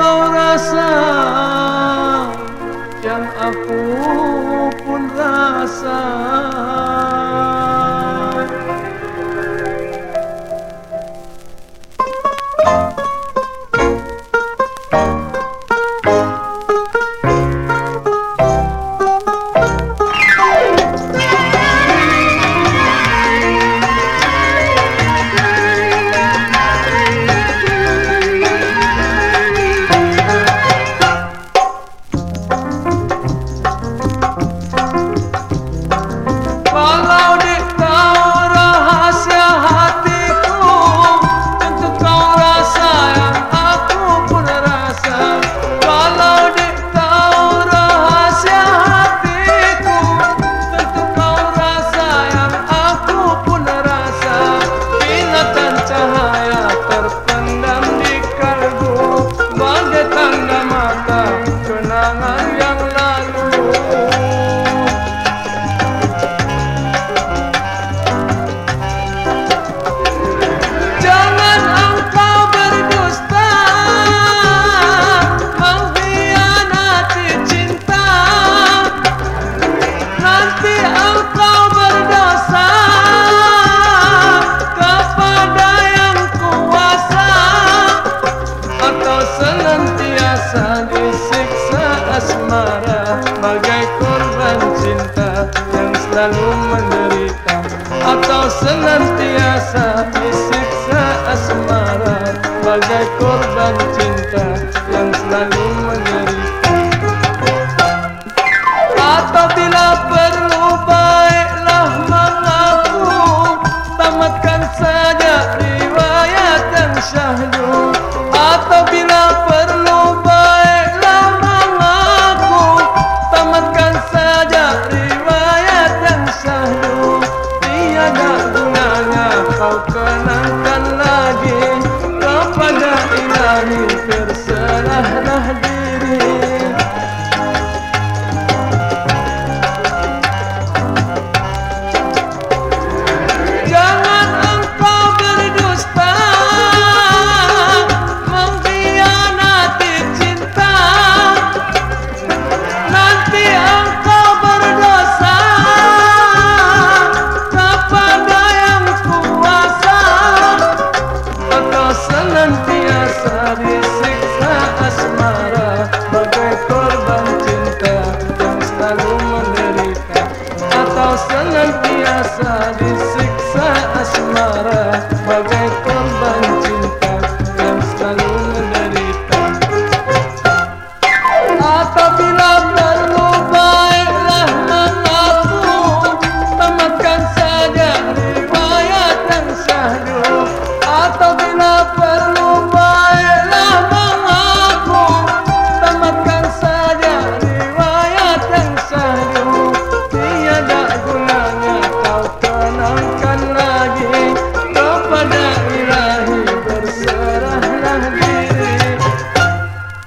فورسان selalu menderita. Atau senantiasa disiksa asmara Bagai korban cinta yang selalu داري فرسان اهله ديري selalu menderita atau senantiasa di